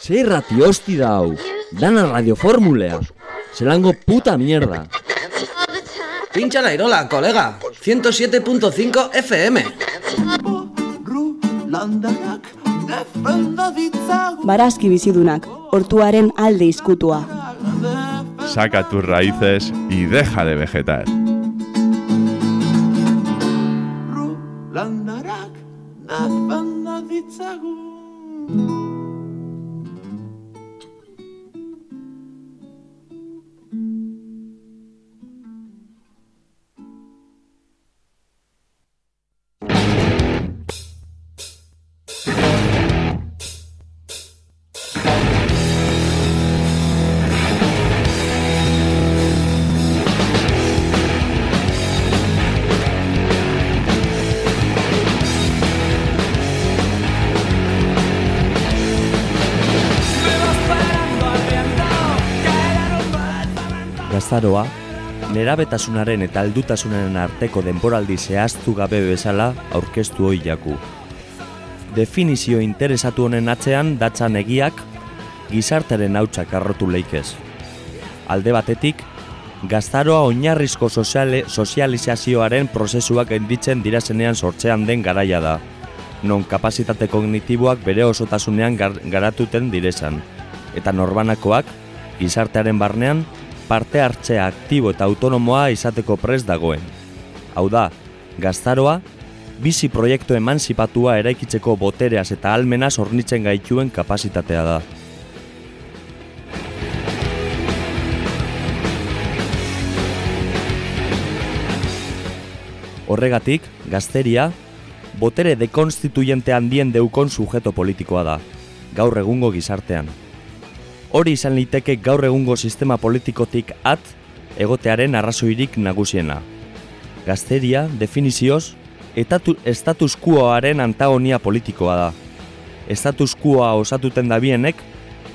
Zer rati hosti da hau? Dana radioformulea. Zelango puta mierda. Pincha la irola, colega. 107.5 FM. Barazki bizidunak, hortuaren alde izkutua. Saca tus raíces y deja de vegetar. Gaztaroa, nerabetasunaren eta aldutasunaren arteko denboraldi zehaztu gabe bezala aurkeztu hoi jaku. Definizio interesatu honen atzean datzan egiak gizartaren hautsak arrotu leikez. Alde batetik, gaztaroa oinarrizko soziale, sozializazioaren prozesuak enditzen dirazenean sortzean den garaia da, non kapazitate kognitiboak bere osotasunean gar, garatuten direzan, eta norbanakoak, gizartearen barnean, parte hartzea aktibo eta autonomoa izateko prest dagoen. Hau da, gaztaroa, bizi proiektu emanzipatua eraikitzeko botereaz eta almenaz hornitzen gaituen kapasitatea da. Horregatik, gazteria, botere dekonstituyente handien deukon sujeto politikoa da, gaur egungo gizartean. Hori izan liteke gaur egungo sistema politikotik at egotearen arrazoirik nagusiena. Gazteria, definizioz, etatu, status quoaren antagonia politikoa da. Status quoa osatuten dabienek,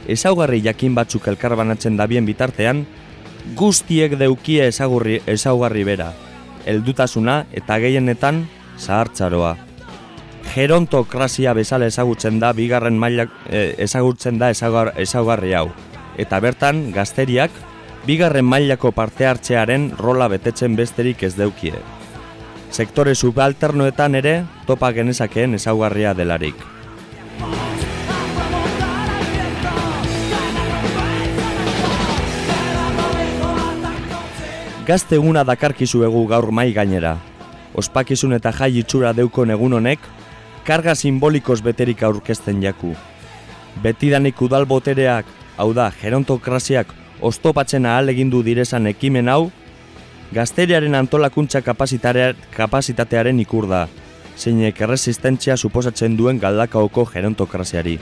ezaugarri jakin batzuk elkarbanatzen dabien bitartean, guztiek deukie ezagurri, ezaugarri bera, heldutasuna eta gehienetan zahartzaroa. Gerontokrazia bezala ezagutzen da bigarren mailak e, ezagutzen da ezagar, ezaugarri hau. Eta bertan gazteriak bigarren mailako parte hartzearen rola betetzen besterik ez deukie. Sektore subalternoetan ere topa genezakeen ezaugarria delarik. Gazte eguna dakarkizu egu gaur mai gainera. Ospakizun eta jai itxura deukon egun honek, karga simbolikoz beterik aurkezten jaku. Betidanik udal botereak, hau da, gerontokraziak, oztopatzen ahal egindu direzan ekimen hau, gazteriaren antolakuntza kapasitatearen ikur da, zeinek erresistentzia suposatzen duen galdakaoko gerontokraziari.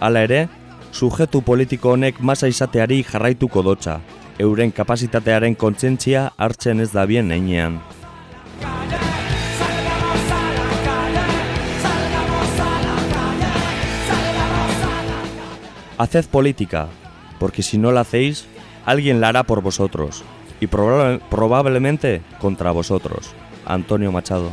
Hala ere, sujetu politiko honek masa izateari jarraituko dotza, euren kapasitatearen kontsentzia hartzen ez da bien einean. Haced política, porque si no la hacéis, alguien la hará por vosotros, y proba- probablemente contra vosotros. Antonio Machado.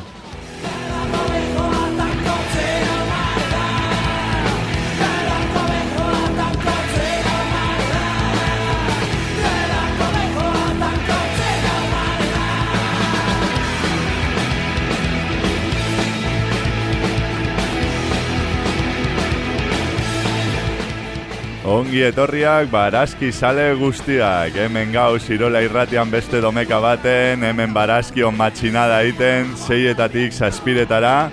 Ongi etorriak barazki sale guztiak, hemen gau Irola irratian beste domeka baten, hemen barazki on matxinada egiten, seietatik zazpiretara,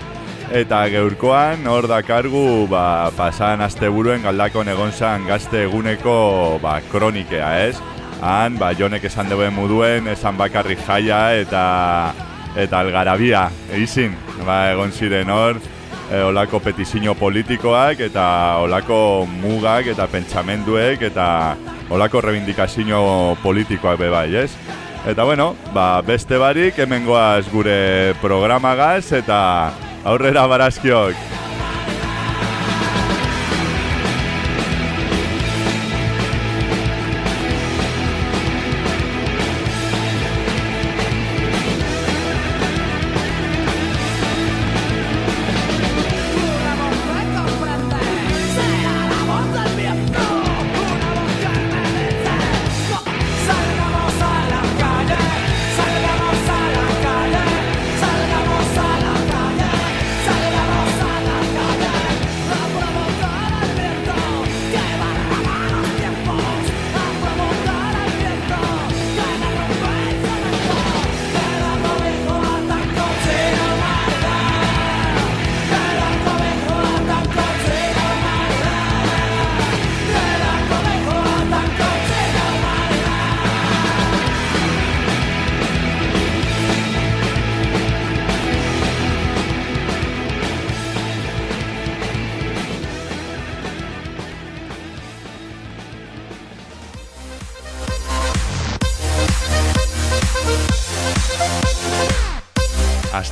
eta geurkoan hor dakargu ba, pasan asteburuen galdako negonzan gazte eguneko ba, kronikea, ez? Han, ba, jonek esan duen muduen, esan bakarrik jaia eta eta algarabia, eizin, ba, egon ziren hor, e, olako petizio politikoak eta olako mugak eta pentsamenduek eta olako rebindikazio politikoak be bai, ez? Eta bueno, ba, beste barik hemengoaz gure programagaz eta aurrera barazkiok.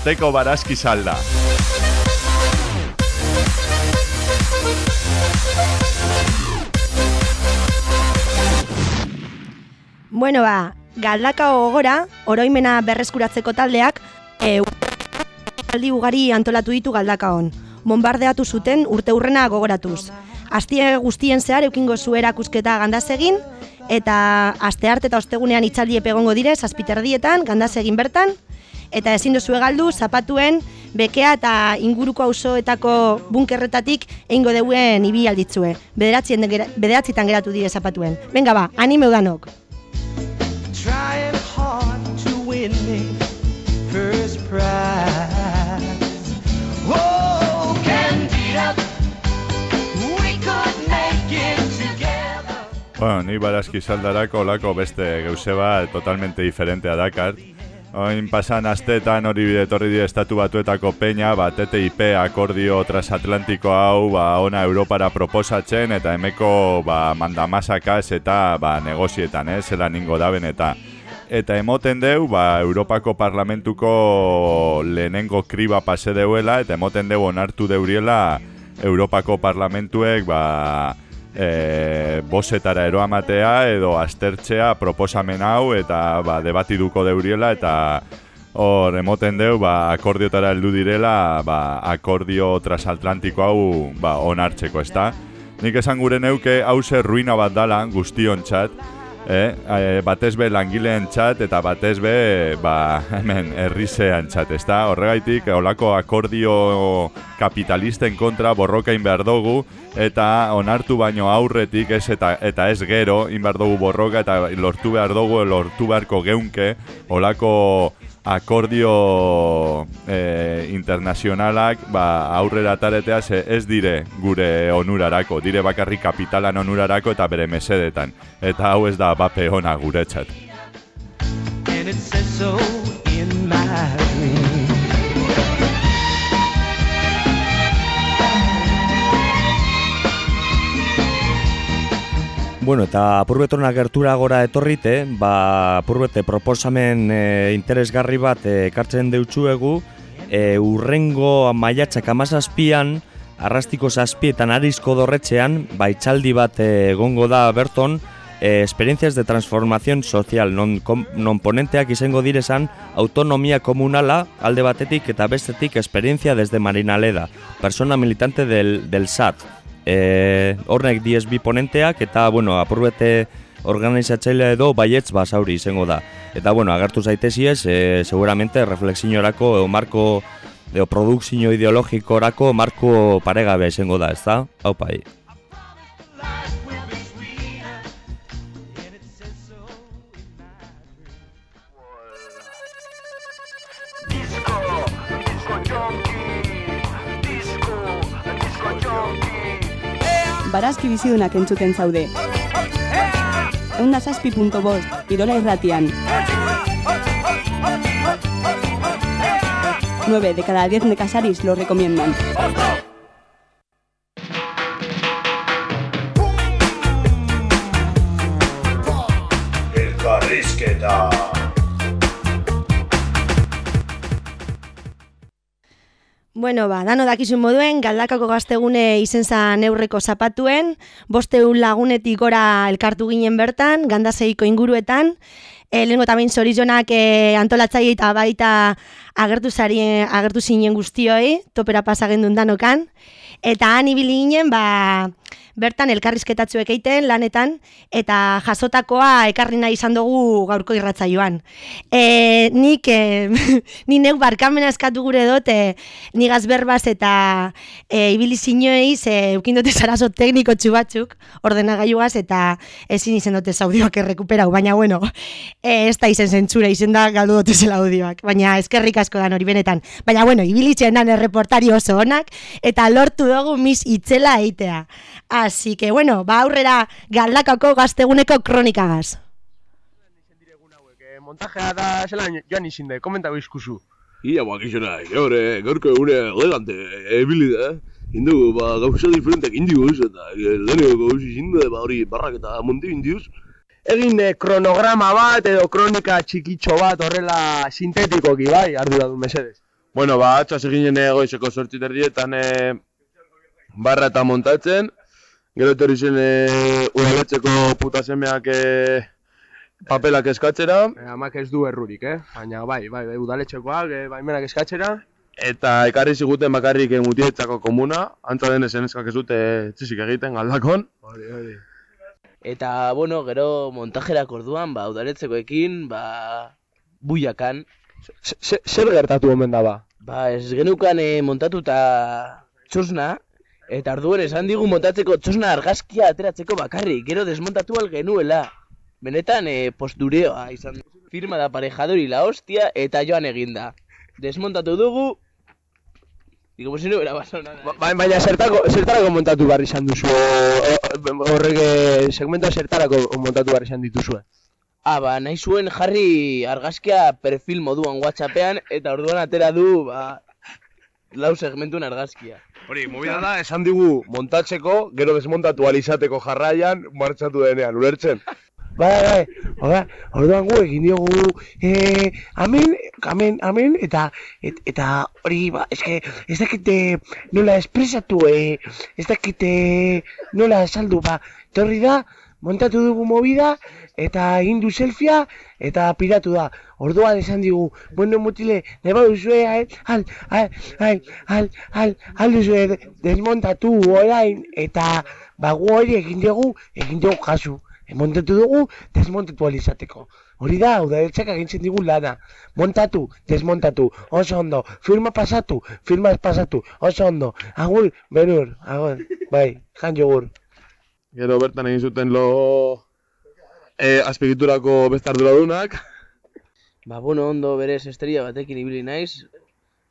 Asteko barazki salda. Bueno, ba, galdaka gogora, oroimena berreskuratzeko taldeak, e, aldi ugari antolatu ditu galdaka hon. Bombardeatu zuten urte urrena gogoratuz. Astie guztien zehar eukingo zu erakusketa gandaz egin, eta aste arte eta ostegunean itzaldi egongo dire, zazpiterdietan, gandaz egin bertan, eta ezin duzu galdu zapatuen bekea eta inguruko auzoetako bunkerretatik eingo deuen ibi alditzue. Bederatzien bederatzitan geratu dire zapatuen. Venga ba, anime udanok. Trying hard to win me first prize. Oh, Candida, we could make it together. Bueno, ni barazki saldarako olako beste geuse bat totalmente diferentea dakar. Oin pasan astetan hori bide etorri estatu batuetako peña, ba, TTIP akordio transatlantiko hau ba, ona Europara proposatzen eta emeko ba, mandamasakaz eta ba, negozietan, eh, zela ningo daben eta eta emoten deu, ba, Europako Parlamentuko lehenengo kriba pase deuela eta emoten deu onartu deuriela Europako Parlamentuek ba, e, bosetara eroamatea edo aztertzea proposamen hau eta ba, debatiduko deuriela eta hor emoten deu ba, akordiotara heldu direla ba, akordio transatlantiko hau ba, onartzeko, ezta? Nik esan gure neuke hause ruina bat dala guztiontzat, eh? e, batez be langileen txat eta batez be ba, hemen herrizean txat, ezta? Horregaitik, olako akordio kapitalisten kontra borroka behar dugu eta onartu baino aurretik ez eta, eta ez gero inbar dugu borroka eta lortu behar dugu lortu beharko geunke olako akordio e, internazionalak ba, aurrera taretea ze ez dire gure onurarako, dire bakarrik kapitalan onurarako eta bere mesedetan. Eta hau ez da bape ona guretzat. And it says so in my Bueno, eta apurbetonak gertura gora etorrite, ba, apurbete proposamen e, interesgarri bat e, ekartzen deutsuegu, e, urrengo maiatxak amazazpian, arrastiko zazpietan arizko dorretxean, ba, itxaldi bat egongo da berton, e, esperientzias de transformación social, non, kom, non ponenteak izango direzan, autonomia komunala alde batetik eta bestetik esperientzia desde Marinaleda, persona militante del, del SAT, e, hornek DSB ponenteak eta bueno, apurbete organizatzailea edo baietz basauri izango da. Eta bueno, agertu zaiteziez, e, seguramente reflexiorako edo marko edo produkzio ideologikorako marko paregabe izango da, ezta? Hau pai. Barazki bizidunak entzuten zaude. Eunda zazpi punto bost, Irola irratian. 9 de cada 10 necasaris lo recomiendan. Bueno, ba, dano dakizun moduen, galdakako gaztegune izen zan eurreko zapatuen, bosteun lagunetik gora elkartu ginen bertan, gandazeiko inguruetan, e, lehenko eta behin zorizonak e, antolatzaile eta baita agertu, zari, agertu zinen guztioi, topera pasagendun danokan, eta han ibili ginen, ba, bertan elkarrizketatzuek egiten lanetan eta jasotakoa ekarri nahi izan dugu gaurko irratzaioan. E, nik e, ni neu barkamena eskatu gure dut e, nigaz berbaz eta e, ibili zinioei ze eukin dute zarazo tekniko batzuk ordenagailuaz eta ezin izen dute audioak errekuperau, baina bueno, e, ez da izen zentzura, izen da galdu dute zela audioak, baina eskerrik asko dan hori benetan. Baina bueno, ibilitzen dan erreportari oso onak eta lortu dugu mis itzela eitea. Así que bueno, ba aurrera galdakako gazteguneko kronikagaz. Eh, montajea da zelan joan izin da, komentago izkuzu. Ia bakizuna, gaur, eh, gaurko egune elegante, ebili da. Indu, ba, gauza diferentek indiuz, eta eh, leheneko gauza izin da, ba, hori barrak eta monti indiuz. Egin eh, kronograma bat edo kronika txikitxo bat horrela sintetikoki bai, ardu da du mesedez. Bueno, ba, atxas eginen egoizeko sortzi terdietan e, barra eta montatzen. Gero etorri zen e, udaletxeko puta semeak e, papelak eskatzera. E, amak ez du errurik, eh? Baina bai, bai, bai, udaletxekoak, e, baimenak eskatzera. Eta ekarri ziguten bakarrik mutietzako komuna, antza denez eneskak ez dute txisik egiten galdakon. Hori, hori. Eta, bueno, gero montajerak orduan, ba, udaletzekoekin, ba, buiakan. Zer gertatu omen da ba? Ba, ez genukan e, montatuta txosna, eta orduan esan digu montatzeko txosna argazkia ateratzeko bakarrik, gero desmontatu al genuela. Benetan, e, postureoa izan firma da parejadori la hostia, eta joan eginda. Desmontatu dugu, y como si no hubiera pasado nada. Ba, baina zertako, zertarako montatu barri izan duzu, horrek eh, segmentua zertarako montatu barri izan dituzue. Ah, ba, nahi zuen jarri argazkia perfil moduan WhatsAppean, eta orduan atera du, ba, lau segmentuen argazkia. Hori, movida da, esan digu montatzeko, gero desmontatu alizateko jarraian, martxatu denean, ulertzen? Bai, bai, Oda, orduan gu egin diogu, eh, amen, amen, amen, eta, et, eta hori, ba, eske, ez dakite nola espresatu, eh, ez dakite nola esaldu, ba, etorri da, montatu dugu movida, eta egin du selfia, eta piratu da. Orduan esan digu, bueno mutile, neba duzue, al, al, al, al, al, al, al duzue de- desmontatu orain, eta ba gu hori egin dugu, egin dugu kasu. Montatu dugu, desmontatu alizateko. Hori da, udaletxak agintzen digu lana. Montatu, desmontatu, oso ondo. Firma pasatu, firma pasatu, oso ondo. Agur, berur, agur, bai, jan jogur. Gero bertan egin zuten lo e, azpigiturako beste arduradunak. Ba, bueno, ondo berez esteria batekin ibili naiz,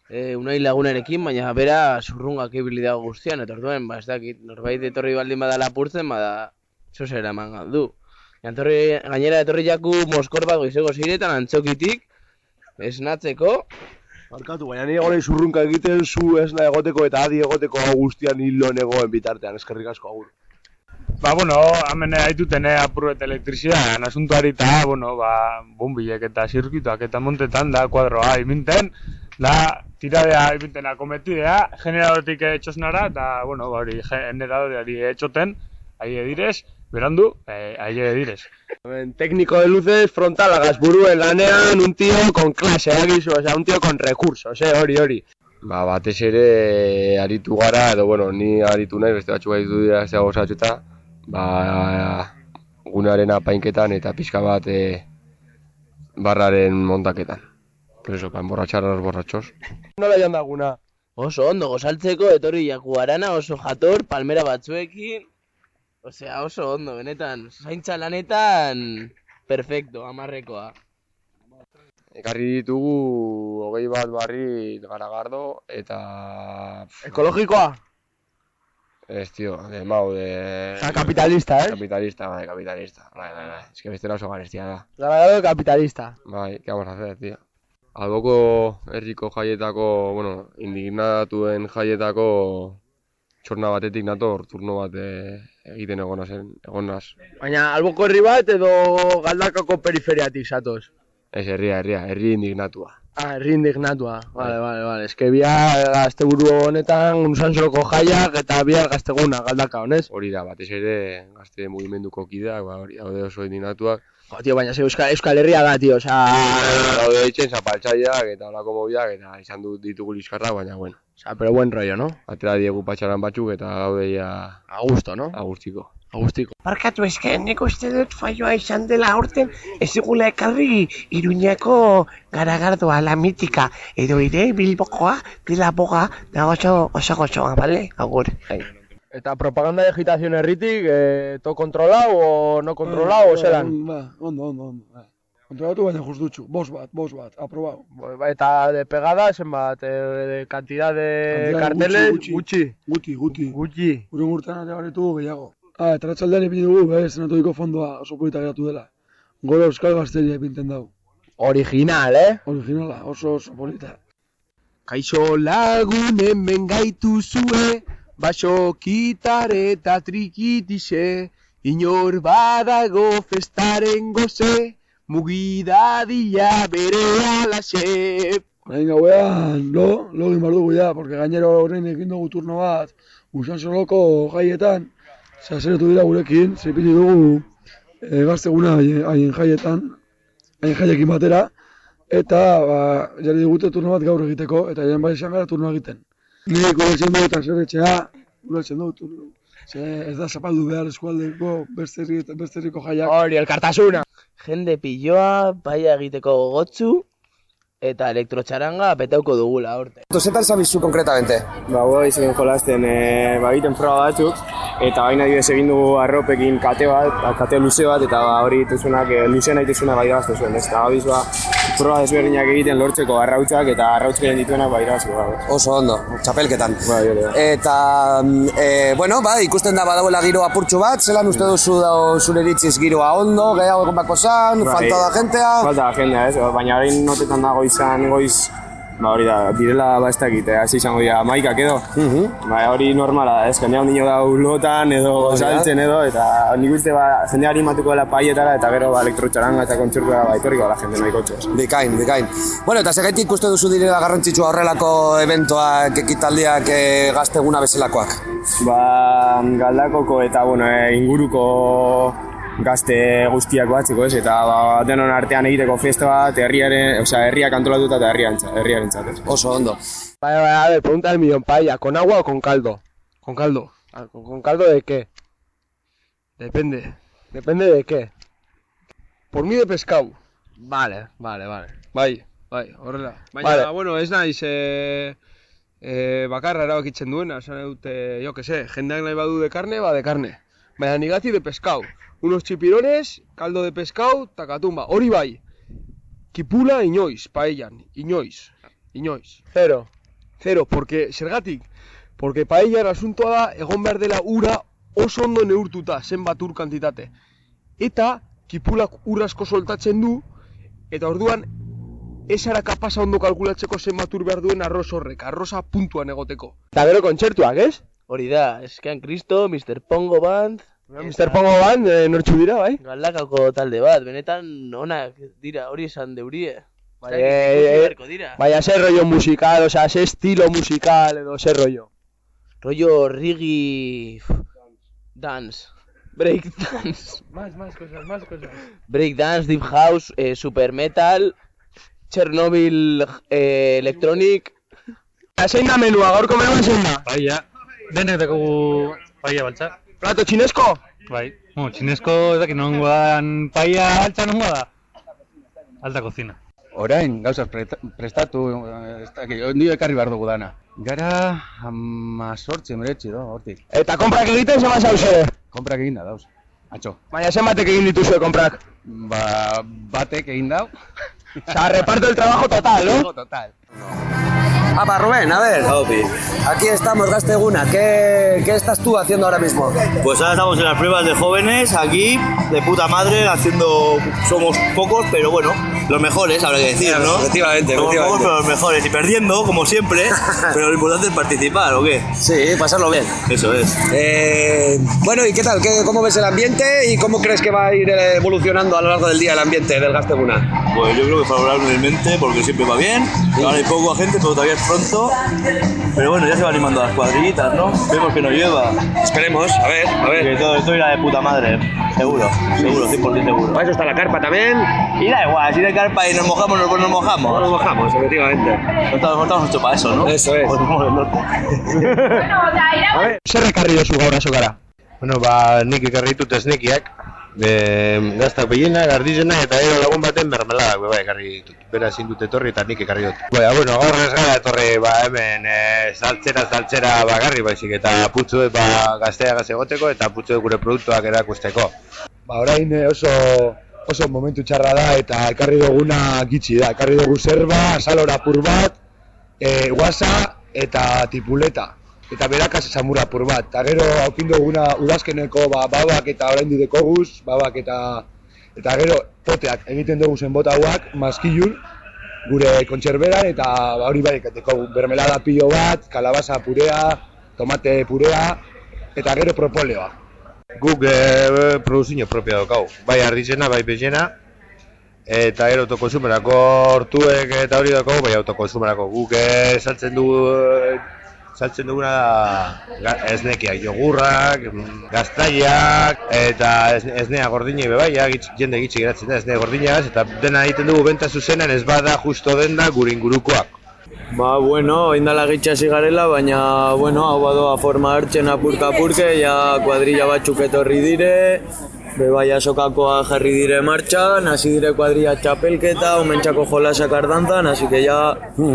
e, unai lagunarekin, baina bera zurrungak ibili dago guztian, eta orduan, ba, ez dakit, norbait etorri baldin bada lapurtzen, bada, zozera eman galdu. Etorri, gainera etorri jaku moskor bat goizeko ziretan antzokitik, esnatzeko, Barkatu, baina ni egon zurrunka egiten zu esna egoteko eta adi egoteko guztian hilo negoen bitartean, eskerrik asko agur. Ba, bueno, hemen haituten eh, apurret elektrizidan asuntuari eta, bueno, ba, bombilek eta zirkituak eta montetan da kuadroa iminten, da tiradea iminten akometidea, generadoretik eh, txosnara, eta, bueno, ba, hori generadoreari etxoten, ahi edirez, berandu, eh, ahi edirez. En técnico de luces frontalagas buruen lanean un tío con clase, agizu, o sea, un tío con recursos, eh, hori, hori. Ba, batez ere aritu gara, edo, bueno, ni aritu nahi, beste batzuk aritu dira ez dago zatxuta, ba, gunearen apainketan eta pixka bat e, barraren montaketan. Pero eso, pa, emborratxar a los borrachos. Nola jan daguna? oso ondo gozaltzeko, etorri jaku arana, oso jator, palmera batzuekin, osea, oso ondo, benetan, zaintza lanetan, perfecto, amarrekoa. Ekarri ditugu hogei bat barri garagardo eta... Ekologikoa? Ez, tio, de mau, de... Osa, kapitalista, eh? Kapitalista, bai, kapitalista. Bai, bai, bai. Ez que bestela oso garestia da. Garagado capitalista. Bai, ¿qué vamos a hacer, tío? Alboko herriko jaietako, bueno, indignatuen jaietako txorna batetik nator turno bat eh, egiten egona zen, egonaz. Baina, alboko herri bat edo galdakako periferiatik zatoz? Ez herria, herria, herri indignatua. Ah, herri indignatua. Vale, vale, vale. Ez que bihar gazteburu honetan unzantzoloko jaiak eta bihar gazteguna galdaka, honez? Hori da, batez ere gazte mugimenduko kideak, ba, hori daude oso indignatuak. Jo, tío, baina ze Euskal, Euskal Herria da, tío, osea... Daude ditzen zapaltzaileak eta olako mobiak eta izan du ditugu liskarrak, baina bueno. Osea, pero buen rollo, no? Atera diegu patxaran batzuk eta daude ja... A gusto, no? Agustiko. Agustiko. Barkatu eske, nik uste dut faioa izan dela aurten ez digula ekarri Iruñako garagardoa, la mitika, edo ire Bilbokoa, dela boga, da oso, oso gozoa, bale? Agur. Bai. Eta propaganda de agitación herritik, eh, to kontrolau o no kontrolau, o zelan? Ba, ondo, ondo, ondo. Ba. Kontrolatu baina justutxu, bos bat, bos bat, aprobado. Ba, Eta de pegada, zenbat, eh, de cantidad de carteles, gutxi. Guti, guti. Gutxi. Gure urtean ere baretu gehiago. Ah, eta ratxaldean ipin dugu, be, senatoiko fondoa oso polita geratu dela. Gora Euskal Gazteria ipinten dau. Original, eh? Originala, oso oso polita. Kaixo lagun hemen gaituzue, baso kitare eta trikitixe, inor badago festaren goze, mugidadila bere alaxe. Hain gauean, lo, lo egin behar dugu ja, porque gainero horrein egin dugu turno bat, usan soloko jaietan, zazeretu dira gurekin, zepini dugu e, gazteguna haien jaietan, haien jaiekin batera, eta ba, jarri digute turno bat gaur egiteko, eta haien bai izan gara turno egiten. Nik ulertzen dut eta zerretxea, ulertzen dut, turno. Ze ez da zapaldu behar eskualdeko beste herri- beste herriko jaiak. Hori, elkartasuna! Jende pilloa, paia egiteko gogotzu, eta elektrotxaranga petauko dugula horte. Zetan zabizu konkretamente? Ba, guai izan jolasten, e, ba, egiten froga batzuk, eta baina adibidez egin dugu arropekin kate bat, ba, kate luze bat, eta ba, hori dituzunak, e, luze nahi dituzunak bai irabazte zuen, ez? Eta gabiz, ba, proba desberdinak egiten lortzeko arrautzak, eta arrautzak egin dituenak bai irabazteko, ba. Oso ondo, txapelketan. Hori da. Eta, e, bueno, ba, ikusten da badauela giro apurtxu bat, zelan uste duzu da zure iritziz giroa ondo, gehiago egon bako zan, Bai. falta da jentea. Falta da jendea, ez? Baina orain notetan dago izan goiz, ba hori da, direla ba ez dakit, eh, hasi izango dira maikak edo. Ba hori normala da, ez? Jendea ondino da lotan edo Hori saltzen edo, eta nik uste ba, jendea animatuko dela paietara, eta gero ba, elektrotxaranga eta kontzertua ba, etorriko da jende nahiko txos. Bikain, bikain. Bueno, eta segaitik uste duzu direla garrantzitsua horrelako eventoak, ekitaldiak, e, gazteguna bezalakoak. Ba, galdakoko eta bueno, e, inguruko gazte guztiak batzeko, ez? Eta ba, denon artean egiteko festa bat, herriaren, osea, herriak antolatuta eta herriarentzat, herriarentzat, ez? Oso ondo. Vale, vale, a ver, pregunta del millón, paella, ¿con agua o con caldo? Con caldo. Ah, ¿Con, con caldo de qué? Depende. ¿Depende de qué? Por mí de pescado. Vale, vale, vale. Bai, bai, horrela. Baina, Vale. bueno, ez naiz, e, e, bakarra erabakitzen duena, esan dute, jo que sé, jendeak nahi badu de carne, ba de carne. Baina nigati de pescado. Unos chipirones, caldo de pescado, takatumba. Hori bai, kipula inoiz, paellan, inoiz, inoiz. Zero. Zero, porque, zergatik, porque paellan asuntoa da, egon behar dela ura oso ondo neurtuta, zenbat ur kantitate. Eta, kipulak ur asko soltatzen du, eta orduan, ez ara kapasa ondo kalkulatzeko zenbat ur behar duen arroz horrek, arroza puntuan egoteko. Eta gero kontzertuak, ez? Hori da, Eskean Kristo, Mr. Pongo Band... Mr. Pongo Band, e, nortxu dira, bai? Galdakako talde bat, benetan onak dira, hori esan deurie. Bai, eh, eh, beharko dira. Baina zer rollo musical, osea, zer estilo musical edo zer rollo. Rollo reggae... Dance. Break dance. Más, más cosas, más cosas. Break dance, deep house, eh, super metal, Chernobyl eh, electronic... Zein da menua, gaurko menua zein da? Paia, denek dakogu paia baltza. Plato txinesko? Bai, bueno, txinesko ez dakit nongo dan paia altza nongo da. Alta cocina. Orain, gauzaz preta- prestatu, eh, ez dakit, ondio ekarri behar dugu dana. Gara, ama sortzi emeretzi do, hortik. Eta konprak egiten zema zauze? Konprak egin da dauz, atxo. Baina zenbatek egin dituzue konprak? Ba, batek egin dau. Osa, reparto el trabajo total, no? Total. Apa, Rubén, a ver. Aquí estamos, Gasteguna. ¿Qué, ¿Qué estás tú haciendo ahora mismo? Pues ahora estamos en las pruebas de jóvenes, aquí, de puta madre, haciendo... Somos pocos, pero bueno, los mejores, habrá que decir, ¿no? Efectivamente, Somos efectivamente. pocos, pero los mejores. Y perdiendo, como siempre, pero lo importante es participar, ¿o qué? Sí, pasarlo bien. Eso es. Eh, bueno, ¿y qué tal? ¿Qué, ¿Cómo ves el ambiente y cómo crees que va a ir eh, evolucionando a lo largo del día el ambiente del Gasteguna? Pues yo creo que favorablemente, porque siempre va bien. Ahora hay poca gente, pero todavía es pronto. Pero bueno, ya se va animando las cuadrillitas, ¿no? Vemos que nos lleva. Esperemos, a ver, a ver. Que todo esto irá de puta madre, seguro, seguro, 100% seguro. Para eso está la carpa también. Y da igual, si hay carpa y nos mojamos, nos, nos mojamos. Nos mojamos, efectivamente. No estamos, no estamos hechos para eso, ¿no? Eso es. Ver, zer ekarri dozu gaur azokara? Bueno, ba, nik ekarri ditut esnekiak, e, gaztak behienak, ardizena eta gero lagun baten mermeladak, be, bai, ekarri ditut. Bera ezin dut etorri eta nik ekarri dut. Baina, bueno, gaur ez gara etorri, ba, hemen, e, saltzera, saltzera bagarri baizik, eta putzu ba, gaztea gaz egoteko eta putzu gure produktuak erakusteko. Ba, orain eh, oso oso momentu txarra da eta ekarri duguna gitxi da. Ekarri dugu zerba, salora apur bat, e, guasa eta tipuleta. Eta berakaz samura apur bat. Eta gero haukin duguna udazkeneko ba, babak eta orain dekoguz, babak eta eta gero poteak egiten dugu zen bota hauak, maskilun, gure kontserberan eta ba, hori bai dekogu bermelada pilo bat, kalabaza purea, tomate purea, eta gero propoleoa. Guk e, produzio propia daukau. Bai ardizena, bai bezena, eta gero autokonsumerako hortuek eta hori dako, bai autokonsumerako guk eh, saltzen dugu eh, saltzen duguna da esnekiak, jogurrak, gaztaiak eta esnea gordinei be bai, ja, jende gitxi geratzen da esnea gordinagaz eta dena egiten dugu benta zuzenan ez bada justo denda gure ingurukoak. Ba, bueno, indala gitxasi garela, baina, bueno, hau badoa forma hartzen apurka apurke, ja kuadrilla batzuk etorri dire, bebai asokakoa jarri dire martxan, hasi dire kuadrilla txapelketa, omentxako jolasak ardantzan, así que ja,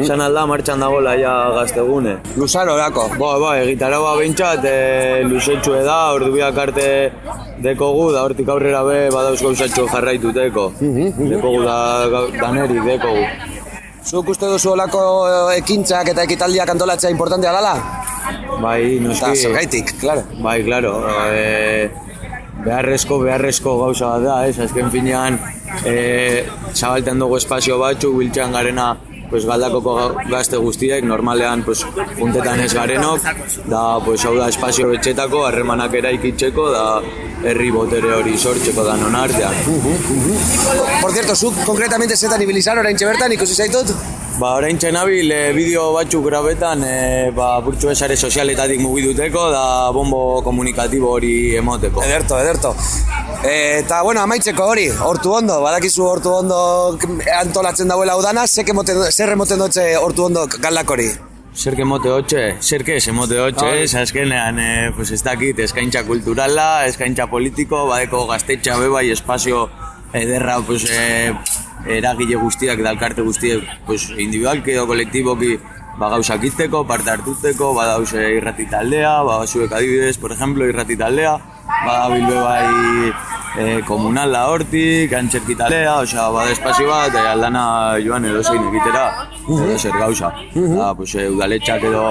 esan alda martxan dagoela ja gaztegune. Luzaro erako? Ba, ba, egitaragoa behintzat, e, luzetxue da, ordu arte dekogu, da hortik aurrera be, badauz gauzatxo jarraituteko. Dekogu da, danerik dekogu. Zuk uste duzu olako eh, ekintzak eta ekitaldiak antolatzea importantea dela? Bai, noski. Eta zergaitik, claro. Bai, claro. E, beharrezko, beharrezko gauza bat da, ez? Azken finean, e, zabalten dugu espazio batzuk, biltzean garena pues, galdakoko ga- gazte guztiek, normalean pues, juntetan ez garenok, da, pues, hau da espazio betxetako, harremanak eraikitzeko, da herri botere hori sortzeko danon artean. Por cierto, zuk konkretamente zetan ibilizar orain bertan ikusi zaitut? Ba, orain txenabil, e, bideo batzuk grabetan, e, ba, burtsu esare sozialetatik mugiduteko, da bombo komunikatibo hori emoteko. Ederto, ederto. E, eta, bueno, amaitzeko hori, hortu ondo, badakizu hortu ondo antolatzen dauela udana, zer emoten, zer emoten dutze hortu ondo galdak hori? Zer que mote hotxe, zer que se mote hotxe, ez azkenean, eh, pues ez dakit, eskaintza kulturala, eskaintza politiko, badeko gaztetxa bebai, espazio ederra, pues, eh, eragile guztiak, dalkarte guztiak, pues, individualki edo kolektiboki, ba, gauzak iteko, parte hartuteko, badauz eh, irrati taldea, ba, zuek adibidez, por ejemplo, irrati taldea, badabil bebai eh, komunala hortik, antxerki taldea, osea, bada espazio bat, eh, aldana joan edo zein egitera, edo zer gauza. Da, pues, eh, udaletxak edo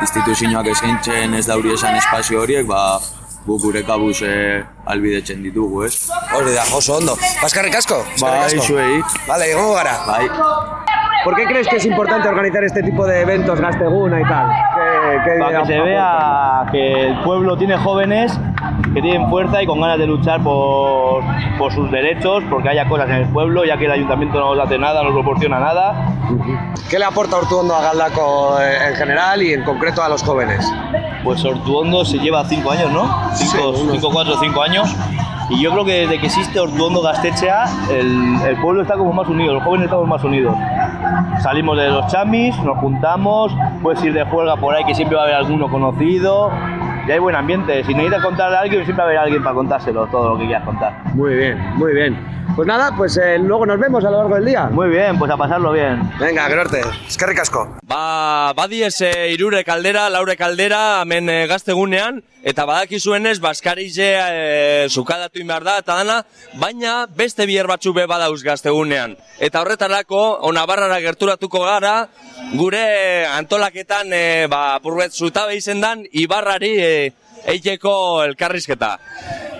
instituzioak eskaintzen ez dauri esan espazio horiek, ba, guk gure kabuz eh, albidetzen ditugu, ez? Hori da, oso ondo. Paskarrik asko? Bai, zuei. Vale, egongo gara. Bai. ¿Por qué crees que es importante organizar este tipo de eventos, Gasteguna y tal? ¿Qué, qué Para que se vea que el pueblo tiene jóvenes que tienen fuerza y con ganas de luchar por, por sus derechos, porque haya cosas en el pueblo, ya que el ayuntamiento no nos hace nada, no nos proporciona nada. ¿Qué le aporta Ortuondo a Galdaco eh, en general y en concreto a los jóvenes? Pues Ortuondo se lleva cinco años, ¿no? Cinco, cinco, cuatro, cinco años. Y yo creo que desde que existe Ortuondo Gastechea, el, el pueblo está como más unido, los jóvenes estamos más unidos. Salimos de los chamis, nos juntamos, puedes ir de juerga por ahí que siempre va a haber alguno conocido. Y hay buen ambiente. Si necesitas contarle a alguien, siempre va a haber alguien para contárselo, todo lo que quieras contar. Muy bien, muy bien. Pues nada, pues eh, luego nos vemos a lo largo del día. Muy bien, pues a pasarlo bien. Venga, gerarte. Eskerrik asko. Ba, badiez e, irure kaldera, laure kaldera, hemen e, gaztegunean, eta badakizuenez, Baskarize e, zukadatu behar da, eta dana, baina beste biher batzu be badauz gaztegunean. Eta horretarako, onabarrara gerturatuko gara, gure antolaketan, e, ba, purbet zutabe izendan, ibarrari e, eiteko elkarrizketa.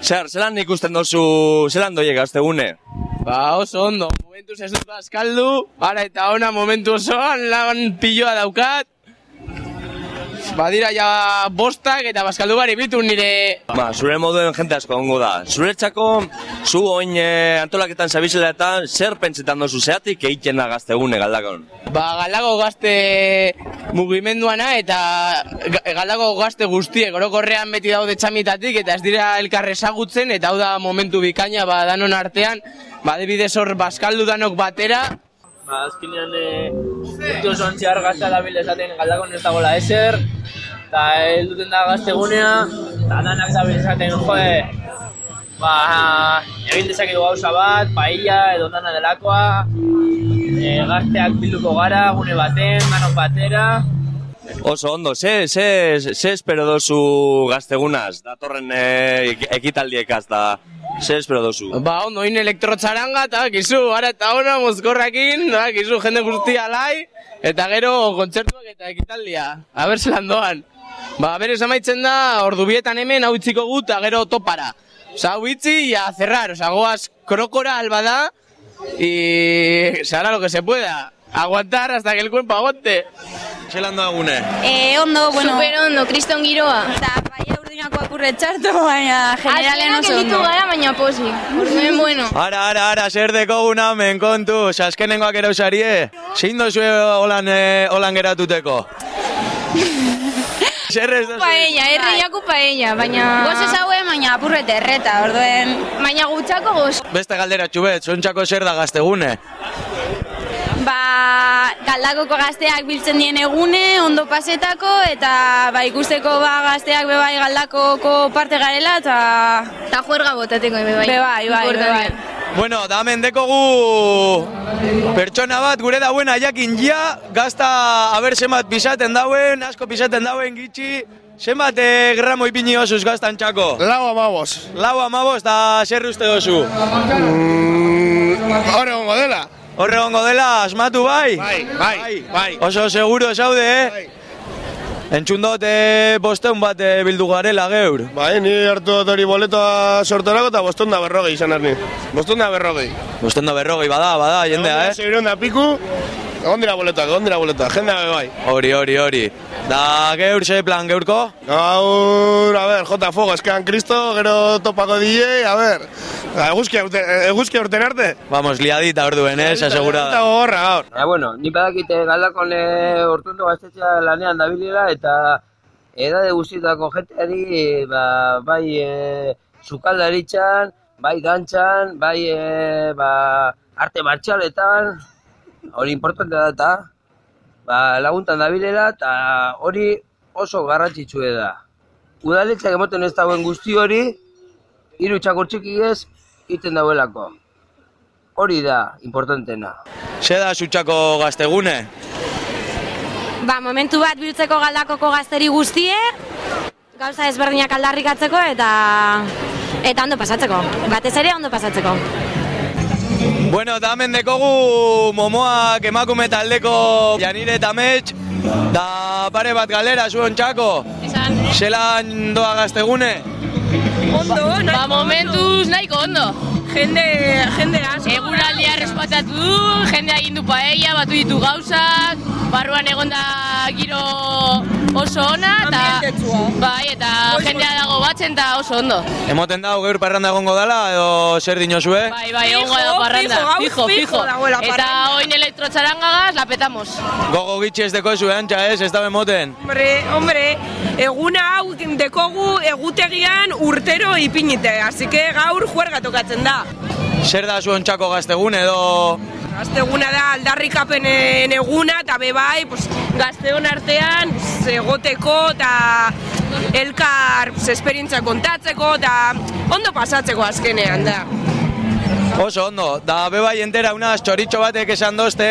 Zer, zelan ikusten dozu, zelan doie gaztegune? Ba, oso ondo, momentuz ez dut askaldu, ara eta ona momentu osoan lan piloa daukat. Badira ja bostak eta baskaldu bari bitu nire... Ba, zure moduen jente asko ongo da. Zuretzako, zu oin e, antolaketan zabizela eta zer pentsetan dozu zeatik egiten da gaztegune galdakon? Ba, galdako gazte mugimenduana eta ga- galdako gazte guztiek orokorrean beti daude txamitatik eta ez dira elkar ezagutzen eta hau da momentu bikaina ba danon artean, ba adibidez hor baskaldu danok batera, Ba, azkenean, e, urte osoan zehar gazta dabil esaten galdakon ez dagoela eser, eta helduten da gaztegunea, eta danak dabil esaten, jode, ba, egin dezakegu gauza bat, paella edo dana delakoa, e, gazteak bilduko gara, gune baten, manok batera, Oso ondo, ze, ze, ze espero dozu gaztegunaz, datorren e, ekitaldiekaz da, ze espero dozu? Ba, ondo, in elektrotxaranga, eta kizu, ara eta ona, mozkorrakin, da, kizu, jende guztia lai, eta gero kontzertuak eta ekitaldia. A ber zelan doan. Ba, berez amaitzen da, ordubietan hemen hau itziko gut, eta gero topara. Osa, hau itzi, y a cerrar, osa, goaz krokora alba da, se hará lo que se pueda. Aguantar hasta que el cuerpo aguante. Zelan da gune? Eh, ondo, bueno. Super ondo, kriston giroa. Eta paia urdinako apurre retxarto, baina generalen oso ondo. gara, baina posi. Orduen, bueno. Ara, ara, ara, zer dekoguna, men kontu, saskenengoak erausarie. Zein dozue holan, eh, holan geratuteko? Zer ez dozu? Paella, erreiaku paella, baina... Goz ez haue, baina apurrete erreta, orduen... Baina gutxako goz. Beste galdera txubet, zontxako zer da gaztegune? Galdakoko gazteak biltzen dien egune, ondo pasetako, eta ba, ikusteko ba, gazteak bebai galdakoko parte garela, eta... Eta juerga botateko, bebai. Bebai, bai, bebai. Bueno, da hemen dekogu pertsona bat gure dauen jakin ja, gazta haber zenbat pisaten dauen, asko pisaten dauen gitxi, zenbat eh, gramo ipini osuz gaztan txako? Lau amabos. Lau amabos, da zer uste dozu? Horre gongo dela. Horre gongo dela, asmatu bai? Bai, bai, bai. Oso seguro zaude, eh? Entzun dut eh, bosteun bat eh, bildu garela geur. Bai, ni hartu dut hori boletoa sorterako eta bostun da berrogei izan arni. Bostun da berrogei. Bosteun da berrogei, bada, bada, jendea, eh? Zeiron da piku, egon dira boletoak, egon dira boletoak, jendea bai. Hori, hori, hori. Da geur, ze plan geurko? Gaur, a ver, jota fuego, eskean kristo, gero topako DJ, a ver. Eguzkia urte, eguzkia urten arte. Vamos, liadita orduen, eh, Eta asegurada. gogorra gaur. Ja, bueno, ni badakite galdakon e, ortundo gaztetxea lanean dabilela eta edade guztietako jenteari ba, bai e, sukaldaritzan, bai dantxan, bai e, ba, arte martxaletan, hori importante da eta ba, laguntan dabilela eta hori oso garrantzitsue da. Udaletzak emoten ez dauen guzti hori, hiru txakur txiki ez, iten dauelako. Hori da, importantena. Ze da zutxako gaztegune? Ba, momentu bat biltzeko galdakoko gazteri guztie, gauza ezberdinak aldarrikatzeko eta eta ondo pasatzeko. Batez ere ondo pasatzeko. Bueno, eta hemen dekogu momoak emakume taldeko Janire eta Metx, da pare bat galera zuen txako. Zelan doa gaztegune? Ondo, ba, momentuz nahiko ondo. Jende, jende asko. Eguraldia respetatu du, jendea egin du paella, batu ditu gauzak, barruan egonda giro oso ona, eta bai, eta jendea dago batzen eta oso ondo. Emoten dago geur parranda egongo dela, edo zer dinozue? Bai, bai, egongo da parranda. fijo, gaur Fijo, fijo Eta oin elektrotxarangagaz, la petamos. Gogo gitxi ez deko zue antxa ez, ez da emoten. Hombre, hombre, eguna hau dekogu egutegian urtero ipinite, así que gaur juerga tokatzen da. Zer da zuen txako gaztegune edo... Gazteguna da aldarrikapenen eguna eta bebai, pues, gazteon artean pues, egoteko eta elkar pues, esperientzia kontatzeko eta ondo pasatzeko azkenean da. Oso ondo, da bebai entera unaz txoritxo batek esan dozte,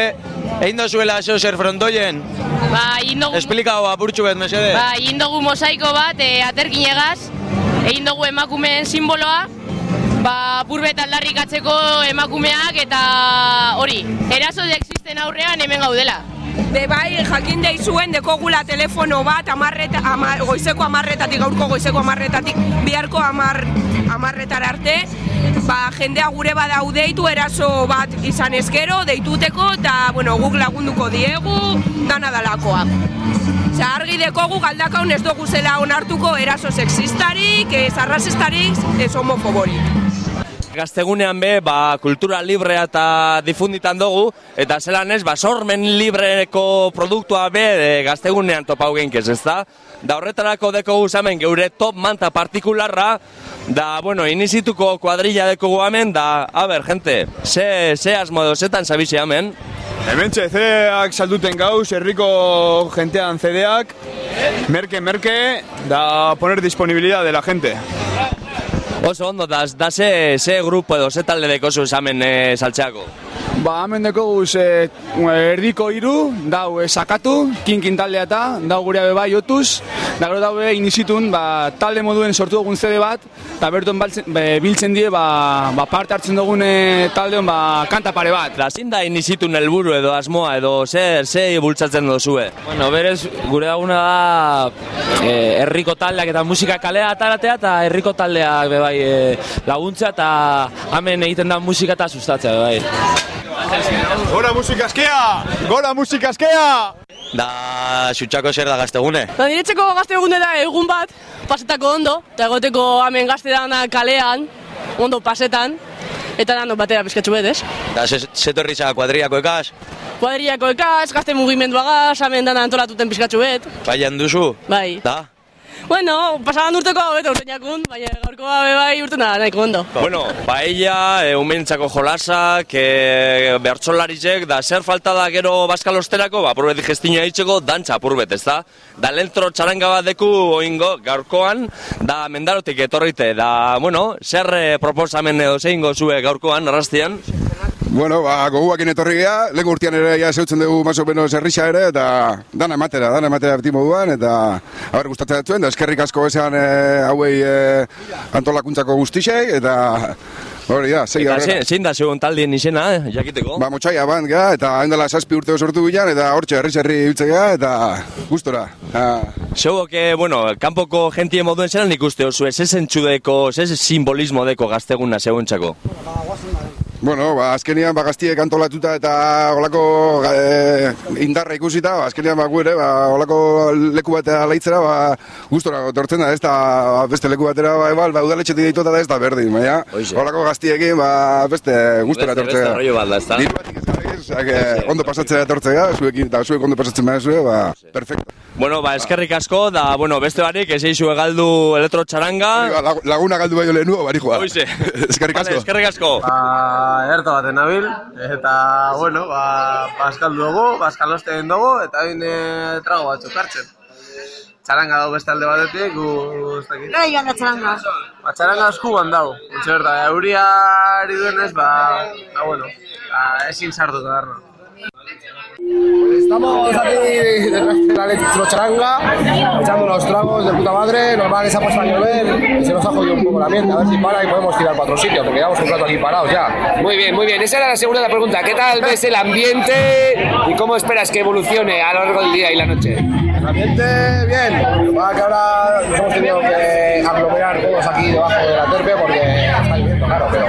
egin dozuela zeu zer frontoien. Ba, egin dugu, Esplikau apurtxu bet, mesede. ba, egin dugu mosaiko bat, e, aterkinegaz, egin dugu emakumeen simboloa, ba, purbet aldarrikatzeko emakumeak eta hori, eraso de existen aurrean hemen gaudela. Be bai, jakin daizuen dekogula telefono bat amarreta, ama, goizeko amarretatik, gaurko goizeko amarretatik, biharko amar, amarretara arte, ba, jendea gure badau deitu eraso bat izan ezkero, deituteko, eta, bueno, guk lagunduko diegu, dana dalakoa. Osea, argi dekogu galdakaun ez dugu zela onartuko eraso sexistarik, ez arrasistarik, ez homofoborik. Gaztegunean be, ba, kultura librea eta difunditan dugu, eta zelan ez, ba, sormen libreko produktua be e, gaztegunean topau genkez, ez da? Da horretarako deko guzamen geure top manta partikularra, da, bueno, inizituko kuadrilla deko hemen, da, a ber, gente, ze, ze asmo edo, zetan zabizi hemen? Hemen CD-ak salduten gauz, herriko jentean CD-ak, merke, merke, da poner disponibilidad de la gente. Oso ondo, da, da ze, ze grupo edo, ze talde deko zu hemen e, saltzeako? Ba, hemen deko guz, e, erdiko hiru, dau e, sakatu, kinkin taldea eta, dau gure abe bai otuz, da gero daue inizitun, ba, talde moduen sortu dugun CD bat, eta berton baltzen, be, biltzen die, ba, ba, parte hartzen dugun e, taldeon, ba, kanta pare bat. Da, zin da inizitun helburu edo asmoa edo zer, ze bultzatzen dozue? Bueno, berez, gure daguna da eh, herriko taldeak eta musika kalea ataratea eta herriko taldeak be bai eh, laguntzea eta hemen egiten da musika eta sustatzea be bai. Gora musika askea! Gora musika askea! Da, xutxako zer da gaztegune? Da, niretzeko gazte egune da egun bat, pasetako ondo, eta egoteko hemen gazte dana kalean, ondo pasetan, eta dano batera pizkatxu bet, ez? Da, ze- zetorri za kuadriako ekaz? Kuadriako ekaz, gazte mugimenduagaz, hemen dana antolatuten pizkatxu bet, Baian duzu? bai. Da? Bueno, pasaban urteko hau eta urteinakun, baina gaurkoa bai urtena nahiko ondo. Bueno, paella, e, umentzako jolasak, e, bertsolarizek, da zer falta da gero baskalosterako, ba, apurbet digestinoa hitzeko, dantza apurbet, ez da? Da lentro txaranga bat deku oingo gaurkoan, da mendarotik etorrite, da, bueno, zer eh, proposamen edo zeingo zue gaurkoan, arrastian? Bueno, ba, goguakin etorri geha, lehen urtean ere ja zeutzen dugu más o menos errisa ere, eta dana ematera, dana ematera beti moduan, eta haber gustatzen dut da eskerrik asko esan e, hauei e, antolakuntzako guztisei, eta hori da, segi Eta horrela. zein, zein da zegoen taldien izena, eh, jakiteko? Ba, motxaia band geha, eta hain dela zazpi urte sortu gilan, eta hortxe herri herri hiltze geha, eta gustora. Zego que, bueno, kanpoko gentie moduen zelan ikuste oso, ez zentxudeko, ez simbolismo deko gazteguna zegoentzako. Bueno, ba, azkenian ba, gaztiek antolatuta eta olako e, indarra ikusita, ba, azkenian ba, gu ere, ba, olako leku batera laitzera, ba, gustora tortzen da, ez da ba, beste leku batera, ba, ebal, ba, udaletxetik dituta da ez da berdin, baina, olako gaztiekin, ba, beste gustora Beste- tortzea. beste rollo bat da, ez da, oza, que, ondo pasatzea tortzea, zuekin, eta zuek ondo pasatzen behar zue, ba, perfecto. Bueno, ba, eskerrik asko, da, bueno, beste barik, ez eizu egaldu elektrotxaranga. Lag- Laguna galdu baino lehenu, bari joa. Eskerrik asko. Vale, eskerrik asko. Ba, erto baten nabil, eta, bueno, ba, baskaldu dugu, baskalosten dugu, eta hain e, trago batzuk hartzen. Txaranga dago beste alde batetik, gu, ez dakit. Gai gana txaranga. Ba, txaranga eskuban dago, utxe berta, euria ari duenez, ba, ba, bueno, ba, ezin sartu da darna. Estamos aquí desde la electrocharanga, echando unos tragos de puta madre, normal ha puesto a llover y se nos ha jodido un poco la mierda, a ver si para y podemos tirar para otro sitio, porque llevamos un rato aquí parados ya. Muy bien, muy bien. Esa era la segunda pregunta. ¿Qué tal ves el ambiente y cómo esperas que evolucione a lo largo del día y la noche? El ambiente, bien, lo que es ahora nos hemos tenido que aglomerar todos aquí debajo de la terpe porque pero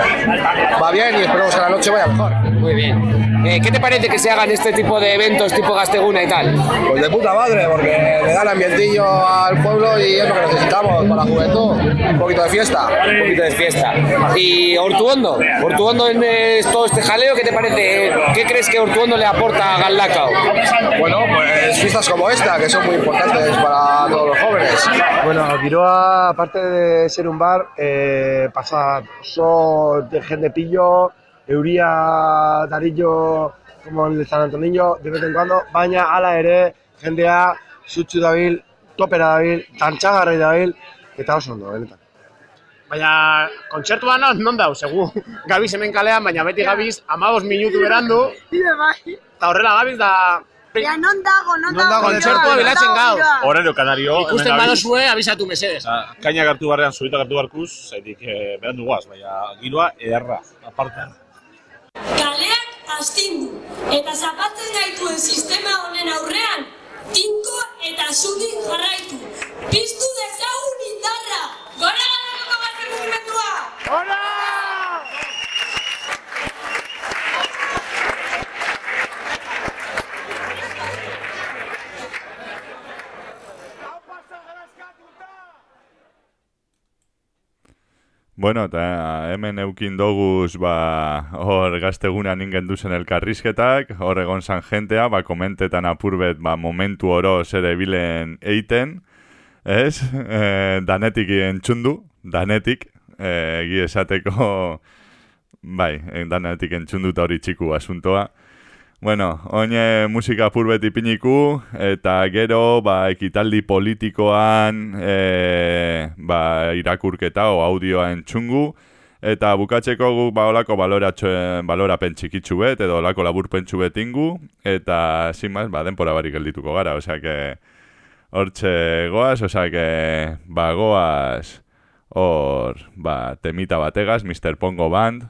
va bien y esperemos que la noche vaya mejor. Muy bien. Eh, ¿Qué te parece que se hagan este tipo de eventos tipo Gasteguna y tal? Pues de puta madre, porque le dan ambientillo al pueblo y es lo que necesitamos para la juventud. Un poquito de fiesta. Un poquito de fiesta. ¿Y Ortuondo? ¿Ortuondo en eh, todo este jaleo? ¿Qué te parece? ¿Qué crees que Ortuondo le aporta a Galdacao? Bueno, pues fiestas como esta, que son muy importantes para todos los jóvenes. Bueno, Giroa, aparte de ser un bar, eh, pasa oso de gente pillo, euria darillo, como el de San Antonillo, de vez en cuando, baina ala ere, jendea, zutxu dabil, topera dabil, tantxagarri dabil, eta oso ondo, benetan. Baina, kontzertua non, non dau, segu, gabiz hemen kalean, baina beti gabiz, amabos minutu berandu, eta horrela gabiz da... Ja, non dago, non, Non dago, kontzertua bilatzen gauz. Horario kanario. Ikusten badozue, abisatu mesedez. Osea, Kaina hartu barrean, zurita hartu barkuz, zaitik eh, berandu guaz, baina giroa ederra, aparte. Kaleak astindu eta zapatzen gaituen sistema honen aurrean tinko eta zuri jarraitu. Piztu dezagun indarra! Gora gazte mugimendua! Gora! Bueno, eta hemen eukin doguz, ba, hor gaztegunan ingen duzen elkarrizketak, hor egon zan jentea, ba, komentetan apurbet, ba, momentu oro zere bilen eiten, ez? E, danetik entzundu, danetik, e, esateko, bai, eh, danetik entzundu eta hori txiku asuntoa. Bueno, oine musika purbet ipiniku, eta gero, ba, ekitaldi politikoan, e, ba, irakurketa o audioa entzungu, eta bukatzeko guk ba olako balorapen txikitsu bet, edo olako laburpentsu bet ingu, eta zimaz, ba, denpora barik geldituko gara, osea que, hortxe goaz, osea que, ba, goaz, hor, ba, temita bategaz, Mr. Pongo Band,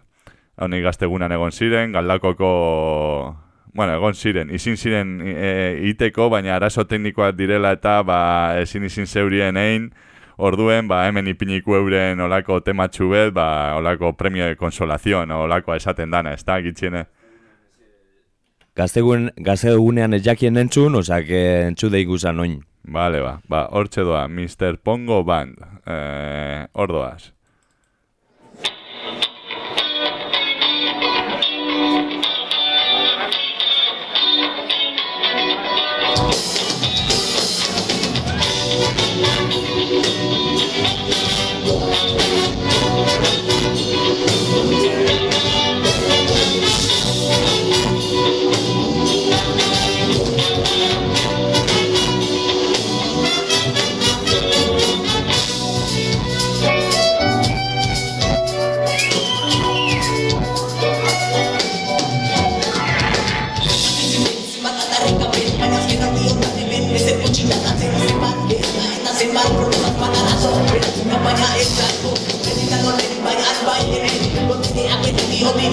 honi gaztegunan egon ziren, galdakoko bueno, egon ziren, izin ziren e, iteko, baina arazo teknikoak direla eta ba, ezin izin zeurien egin, orduen, ba, hemen ipiniku euren olako tematxu bet, ba, olako premio de consolación, olako esaten dana, ez da, gitxiene? Gaztegun, gaztegunean ez jakien entzun, osak entzude ikusan oin. Bale, ba, ba, hortxe doa, Mr. Pongo Band, eh,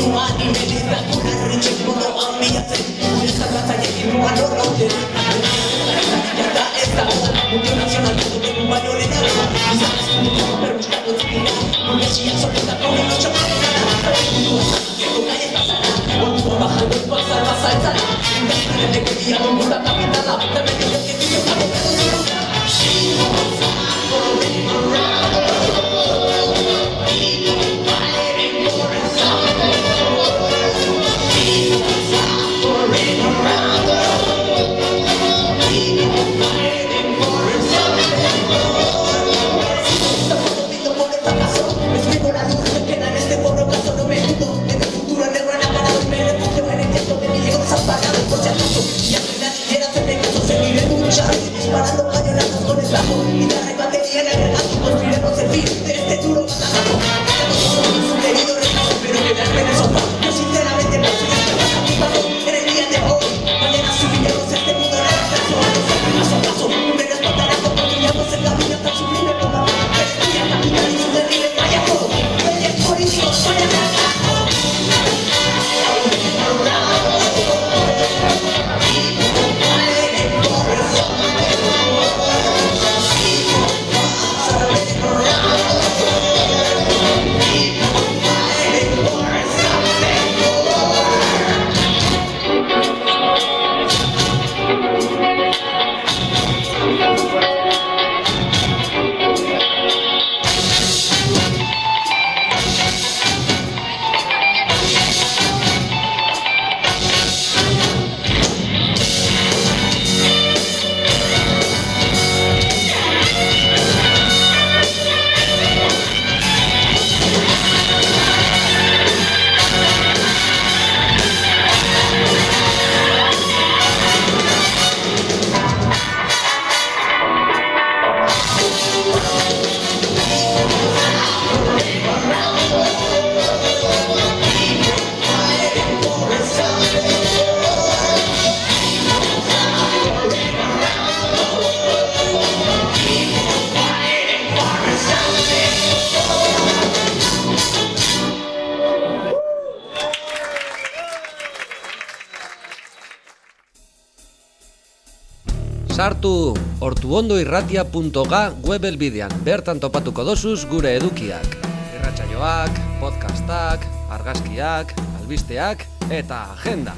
ani medita Esta que a esta baño el tu calle La de Gracias. Sartu ortuondoirratia.ga web bertan topatuko dosuz gure edukiak. Irratsaioak, podcastak, argazkiak, albisteak eta agenda.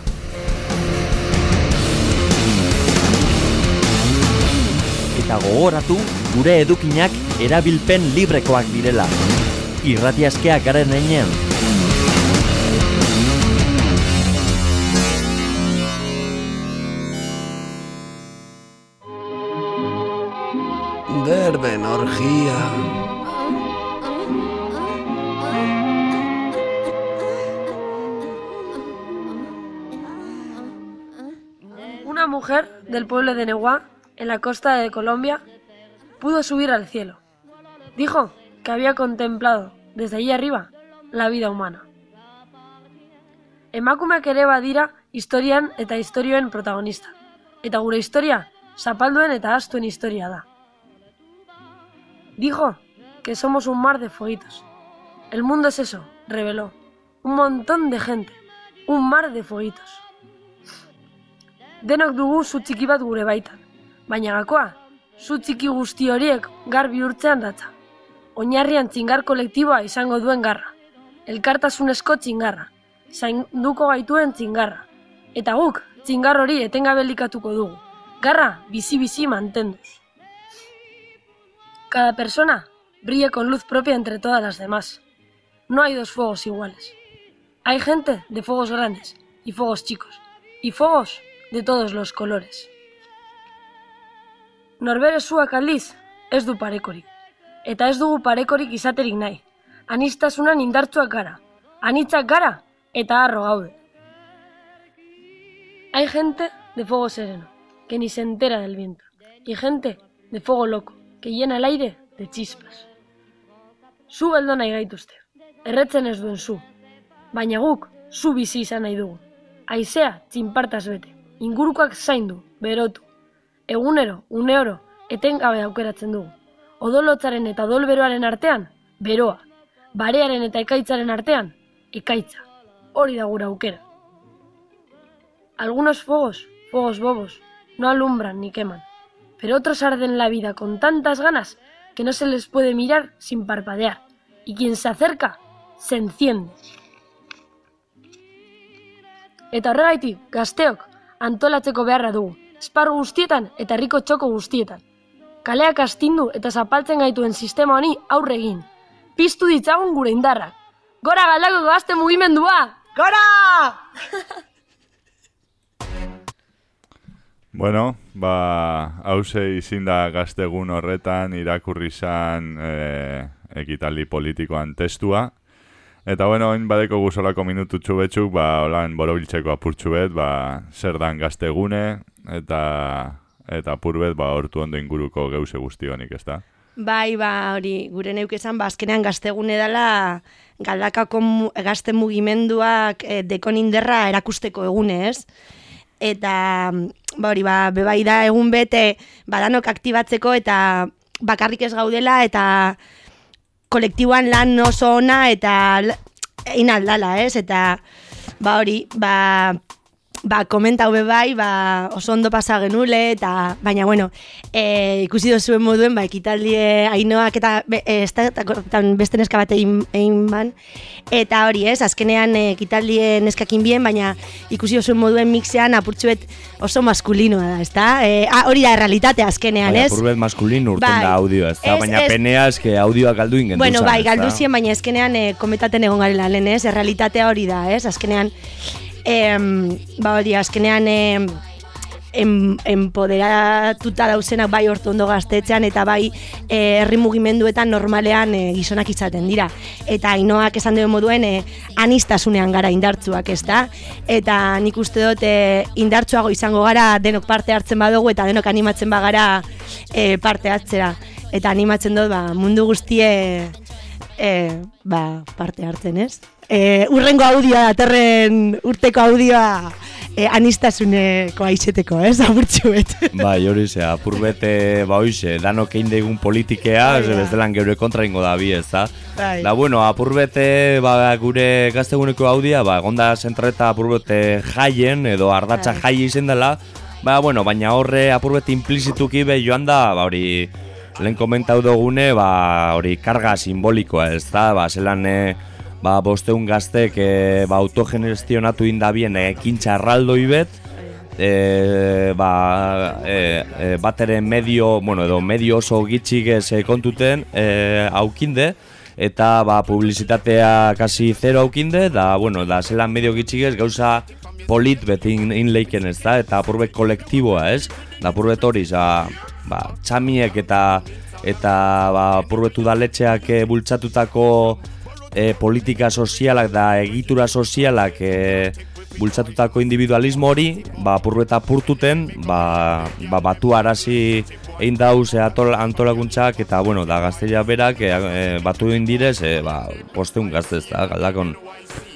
Eta gogoratu, gure edukinak erabilpen librekoak direla. Irratiaskeak garen einean. Una mujer del pueblo de Neguá, en la costa de Colombia, pudo subir al cielo. Dijo que había contemplado desde allí arriba la vida humana. Emakumeak ere badira historian eta istorioen protagonista. Eta gure historia, zapalduen eta astuen historia da. Dijo que somos un mar de fueguitos. El mundo es eso, reveló. Un montón de gente. Un mar de fueguitos. Denok dugu zu txiki bat gure baitan. Baina gakoa, zu txiki guzti horiek garbi urtzean datza. Oinarrian txingar kolektiboa izango duen garra. Elkartasunezko txingarra. Zainduko gaituen txingarra. Eta guk, txingar hori etengabe likatuko dugu. Garra bizi-bizi mantenduz. Cada persona brilla con luz propia entre todas las demás. No hay dos fuegos iguales. Hay gente de fuegos grandes y fuegos chicos, y fuegos de todos los colores. Norbere zuak aldiz, ez du parekorik. Eta ez dugu parekorik izaterik nahi. Anistasunan indartsuak gara, anitzak gara eta harro gaude. Hay gente de fuego sereno, que ni se entera del viento, y gente de fuego loco, que llena el aire de chispas. Zu beldo nahi gaituzte, erretzen ez duen zu, baina guk zu bizi izan nahi dugu. Aizea txinpartaz bete, ingurukoak zaindu, berotu. Egunero, une oro, etengabe aukeratzen dugu. Odolotzaren eta odolberoaren artean, beroa. Barearen eta ekaitzaren artean, ekaitza. Hori da gura aukera. Algunos fuegos, fuegos bobos, no alumbran ni queman, pero otros arden la vida con tantas ganas que no se les puede mirar sin parpadear, y quien se acerca, se enciende. Eta horregaitik, gazteok, antolatzeko beharra dugu, esparru guztietan eta herriko txoko guztietan. Kaleak astindu eta zapaltzen gaituen sistema honi aurre egin. Piztu ditzagun gure indarrak. Gora galdako gazte mugimendua! Gora! Bueno, ba, hause izin da gaztegun horretan irakurri zan e, ekitaldi politikoan testua. Eta bueno, oin badeko guzolako minututxu betxuk, ba, holan borobiltzeko apurtxu bet, ba, zer dan gaztegune, eta eta apur bet, ba, hortu ondo inguruko geuse guztionik, ez da? Bai, ba, hori, gure neuk esan, ba, azkenean gaztegune dela galdakako mu, gazte mugimenduak e, dekon inderra erakusteko egune, ez? Eta, ba, hori, ba, bebai da egun bete, badanok aktibatzeko eta bakarrik ez gaudela eta kolektiboan lan oso ona eta l- egin aldala, ez? Eta, ba, hori, ba, ba, komentau be bai, ba, oso ondo pasa genule, eta, baina, bueno, e, ikusi dozuen moduen, ba, ekitaldi e, ainoak eta, be, e, beste neska bat egin, egin ban, eta hori ez, azkenean e, ekitaldi neskakin bien, baina ikusi dozuen moduen mixean apurtxuet oso maskulinoa da, ez da? E, ah, hori da, realitatea azkenean, ez? apurbet maskulin urten Bai. da audioa, ez da? Ez, Baina penea eske audioa galdu ingen Bueno, bai, galdu zien, baina azkenean e, kometaten egon garela lehen, ez? Errealitatea hori da, ez? Azkenean, em, ba hori, azkenean em, em, empoderatuta dauzenak bai hortu ondo gaztetxean eta bai eh, herri mugimenduetan normalean eh, gizonak izaten dira. Eta ainoak esan duen moduen eh, anistasunean gara indartzuak, ez da? Eta nik uste dut eh, indartsuago izango gara denok parte hartzen badugu eta denok animatzen bagara eh, parte hartzera. Eta animatzen dut ba, mundu guztie eh, ba, parte hartzen, ez? E, urrengo audioa datorren urteko audioa e, anistasuneko aizeteko, ez? Aburtxuet. Bai, hori ze, apurbet, eh, ba hoize, danok egin degun politikea, Bai, ez da. bezdelan geure kontra ingo da bi, ez da? Bai. Da, bueno, apurbete, ba, gure gazteguneko audia, ba, gonda zentreta apurbete jaien, edo ardatza Bai. jai izen dela, ba, bueno, baina horre apurbete implizituki be joan da, ba, hori, lehen komentau dugune, ba, hori, karga simbolikoa, ez da? Ba, zelan, ba, bosteun gaztek, e, ba, autogenestionatu indabien ekintza erraldoi bet, e, ba, e, e, bat ere medio, bueno, edo medio oso gitxik ez kontuten e, aukinde, eta ba, publizitatea kasi zero aukinde, da, bueno, da zelan medio gitxik ez gauza polit beti in, inleiken ez da, eta apurbet kolektiboa ez, da apurbet hori, za, ba, txamiek eta eta ba, apurbet udaletxeak e, bultzatutako e, politika sozialak da egitura sozialak e, bultzatutako individualismo hori, ba, apurru eta apurtuten, ba, ba, batu arazi egin dauz e, atol, antolakuntzak eta, bueno, da gazteria berak e, e, batu egin direz, e, ba, posteun gaztez, da, galdakon.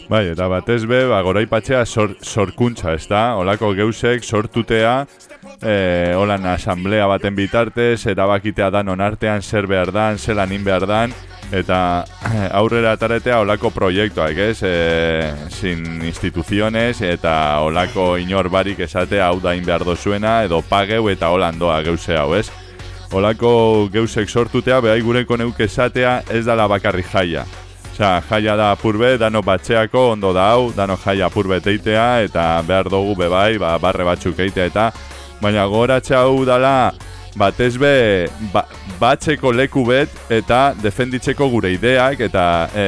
Bai, eta batez be, ba, goraipatzea sor, sorkuntza, ez da? Olako geusek sortutea, e, holan asamblea baten bitartez, erabakitea dan onartean, zer behar dan, zelan in behar dan, eta aurrera ataretea olako proiektuak, ez? E, sin instituziones eta olako inor barik esatea hau da in behar dozuena, edo pageu eta holan doa geuse hau, ez? Olako geusek sortutea, behai gureko neuk esatea ez dala bakarri jaia. Osea, jaia da apurbet, dano batxeako, ondo da hau, dano jaia apurbet eitea, eta behar dugu bebai, ba, barre batzuk eitea, eta baina goratxe hau dala, batez be, ba, batzeko leku bet, eta defenditzeko gure ideak, eta e,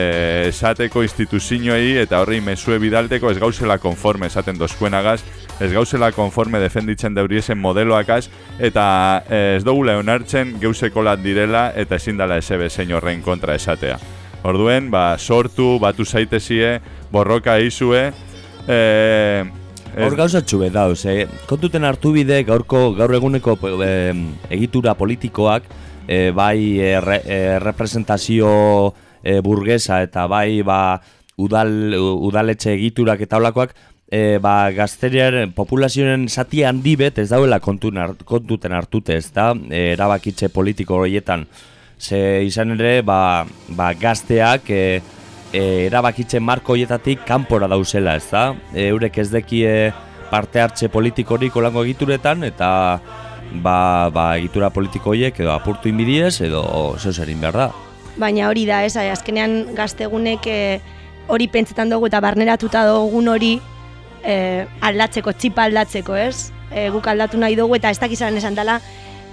esateko instituzioei, eta horri mesue bidalteko ez gauzela konforme esaten dozkuenagaz, ez gauzela konforme defenditzen deuriesen modeloakaz, eta eh, ez dugu leonartzen geuseko lan direla, eta ezin dala esebe zein horrein kontra esatea. Orduen, ba, sortu, batu zaitezie, borroka izue, e, Hor gauza txube dauz, eh? kontuten hartu bide gaurko gaur eguneko eh, egitura politikoak eh, bai eh, re, eh, representazio eh, burgesa eta bai ba, udal, udaletxe egiturak eta olakoak eh, ba, gazteriaren populazioaren zati handi bet ez dauela kontun hart- kontuten hartute ez da, eh, erabakitze politiko horietan. Ze izan ere, ba, ba gazteak e, e, erabakitze marko horietatik kanpora dauzela, ez da? E, eurek ez dekie parte hartze politikorik olango egituretan, eta ba, ba, egitura politiko horiek edo apurtu inbidiez, edo zeu zerin behar da. Baina hori da, ez, azkenean gaztegunek eh, hori pentsetan dugu eta barneratuta dugun hori eh, aldatzeko, txipa aldatzeko, ez? Eh, guk aldatu nahi dugu eta ez dakizaren esan dela,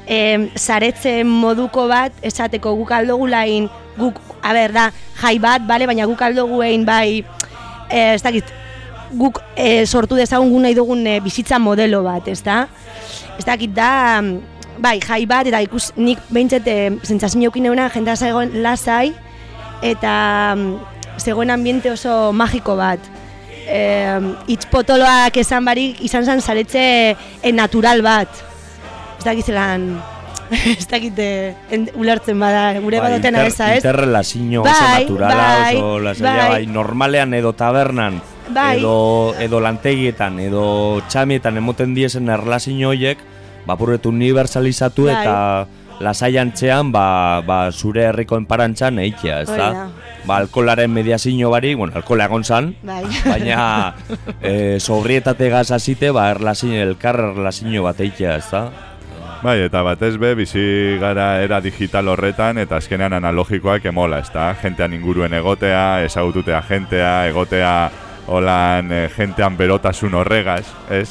eh, zaretze moduko bat esateko guk aldogulain, guk, a ber, da, jai bat, bale, baina guk aldoguein bai, eh, ez dakit, guk eh, sortu dezagun gu nahi dugun eh, bizitza modelo bat, ez da? Ez dakit da, bai, jai bat, eta ikus nik behintzat e, zentzazin jokin euna, jendea zegoen lasai, eta zegoen ambiente oso magiko bat. E, itz potoloak esan barik izan zen zaretze e, natural bat. Ez dakit zelan, ez dakit eh, en- ulertzen bada, gure Bai, badotena inter- eza, ez? Interrelazio oso Bai, naturala, bai, oso lasaia, bai, normalean edo tabernan, Bai. edo, edo lantegietan, edo txamietan emoten diesen erlazio horiek, bapurretu universalizatu Bai. eta lasaiantzean ba, ba, zure herriko enparantzan eitea, ez da? Ba, alkolaren mediazio bari, bueno, alkola egon zan, Bai. baina e, sobrietate gazazite, ba, erlazio, elkar erlazio bat eitea, ez da? Bai, eta batez be, bizi gara era digital horretan, eta azkenean analogikoak emola, ez da? Gentean inguruen egotea, ezagututea gentea, egotea holan e, gentean berotasun horregaz, ez?